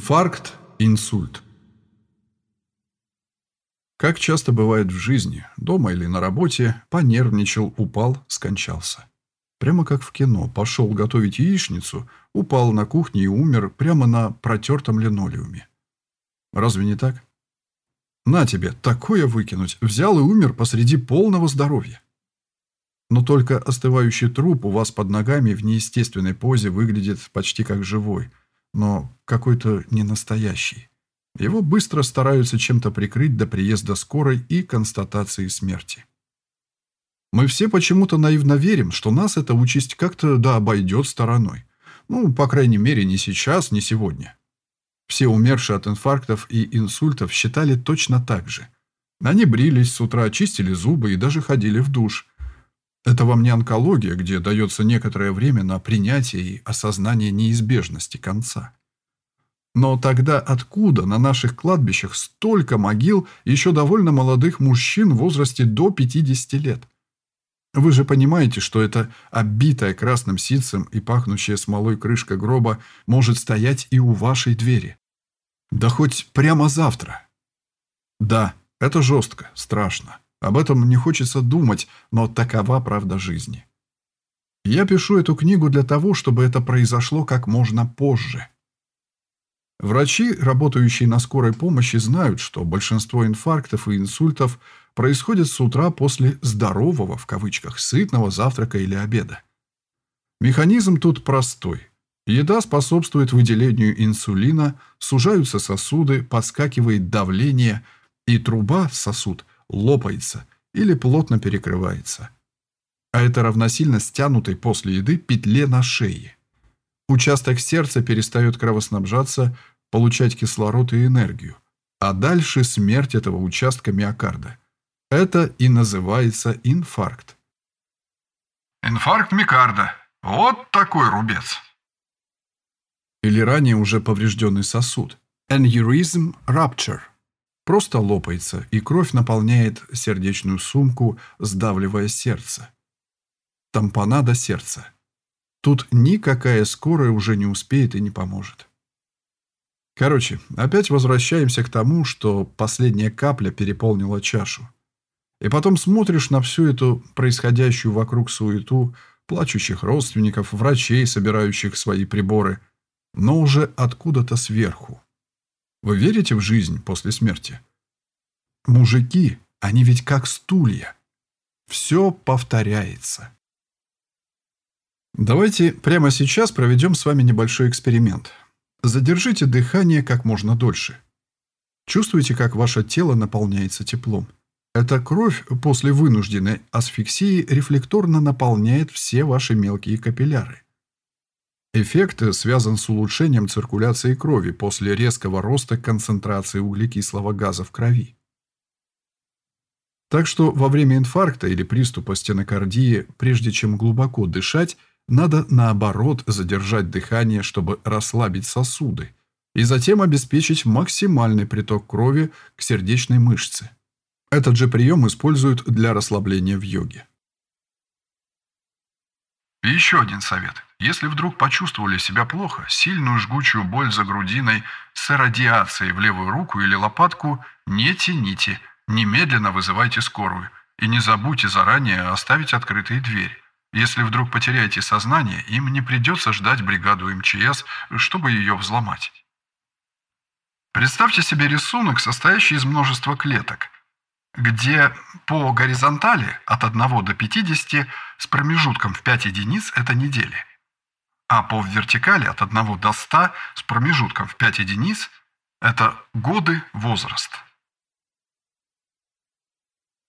Инфаркт, инсульт. Как часто бывает в жизни, дома или на работе, понервничал, упал, скончался. Прямо как в кино, пошел готовить яичницу, упал на кухне и умер прямо на протертом линолеуме. Разве не так? На тебе, такое выкинуть, взял и умер посреди полного здоровья. Но только остывающий труп у вас под ногами в неестественной позе выглядит почти как живой – но какой-то ненастоящий. Его быстро стараются чем-то прикрыть до приезда скорой и констатации смерти. Мы все почему-то наивно верим, что нас эта участь как-то да обойдет стороной. Ну, по крайней мере, не сейчас, не сегодня. Все умершие от инфарктов и инсультов считали точно так же. Они брились с утра, чистили зубы и даже ходили в душ. Это вам не онкология, где дается некоторое время на принятие и осознание неизбежности конца. Но тогда откуда на наших кладбищах столько могил еще довольно молодых мужчин в возрасте до 50 лет? Вы же понимаете, что эта оббитая красным ситцем и пахнущая смолой крышка гроба может стоять и у вашей двери. Да хоть прямо завтра. Да, это жестко, страшно. Об этом не хочется думать, но такова правда жизни. Я пишу эту книгу для того, чтобы это произошло как можно позже. Врачи, работающие на скорой помощи, знают, что большинство инфарктов и инсультов происходят с утра после «здорового» в кавычках сытного завтрака или обеда. Механизм тут простой. Еда способствует выделению инсулина, сужаются сосуды, подскакивает давление, и труба, сосуд, лопается или плотно перекрывается. А это равносильно стянутой после еды петле на шее. Участок сердца перестает кровоснабжаться, получать кислород и энергию. А дальше смерть этого участка миокарда. Это и называется инфаркт. Инфаркт миокарда. Вот такой рубец. Или ранее уже поврежденный сосуд. Aneurysm rupture просто лопается, и кровь наполняет сердечную сумку, сдавливая сердце. Тампонада сердца. Тут никакая скорая уже не успеет и не поможет. Короче, опять возвращаемся к тому, что последняя капля переполнила чашу. И потом смотришь на всю эту происходящую вокруг суету, плачущих родственников, врачей, собирающих свои приборы, но уже откуда-то сверху. Вы верите в жизнь после смерти? Мужики, они ведь как стулья. Все повторяется. Давайте прямо сейчас проведем с вами небольшой эксперимент. Задержите дыхание как можно дольше. Чувствуете, как ваше тело наполняется теплом? Эта кровь после вынужденной асфиксии рефлекторно наполняет все ваши мелкие капилляры. Эффект связан с улучшением циркуляции крови после резкого роста концентрации углекислого газа в крови. Так что во время инфаркта или приступа стенокардии, прежде чем глубоко дышать, надо наоборот задержать дыхание, чтобы расслабить сосуды, и затем обеспечить максимальный приток крови к сердечной мышце. Этот же прием используют для расслабления в йоге. И еще один совет. Если вдруг почувствовали себя плохо, сильную жгучую боль за грудиной с радиацией в левую руку или лопатку, не тяните, немедленно вызывайте скорую. И не забудьте заранее оставить открытой дверь. Если вдруг потеряете сознание, им не придется ждать бригаду МЧС, чтобы ее взломать. Представьте себе рисунок, состоящий из множества клеток – где по горизонтали от 1 до 50 с промежутком в 5 единиц – это недели, а по вертикали от 1 до 100 с промежутком в 5 единиц – это годы возраст.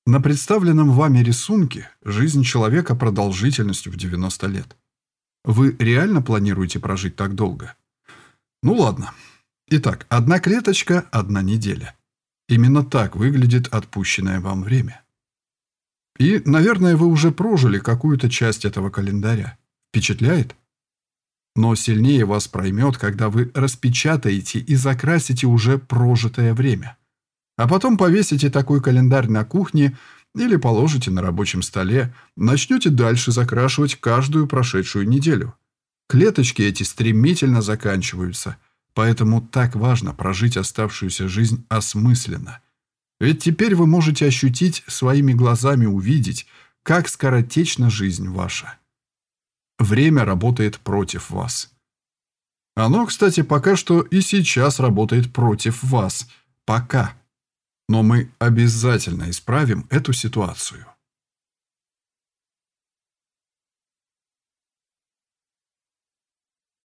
На представленном вами рисунке жизнь человека продолжительностью в 90 лет. Вы реально планируете прожить так долго? Ну ладно. Итак, одна клеточка – одна неделя – Именно так выглядит отпущенное вам время. И, наверное, вы уже прожили какую-то часть этого календаря. Впечатляет? Но сильнее вас проймет, когда вы распечатаете и закрасите уже прожитое время. А потом повесите такой календарь на кухне или положите на рабочем столе, начнете дальше закрашивать каждую прошедшую неделю. Клеточки эти стремительно заканчиваются – Поэтому так важно прожить оставшуюся жизнь осмысленно. Ведь теперь вы можете ощутить, своими глазами увидеть, как скоротечна жизнь ваша. Время работает против вас. Оно, кстати, пока что и сейчас работает против вас. Пока. Но мы обязательно исправим эту ситуацию.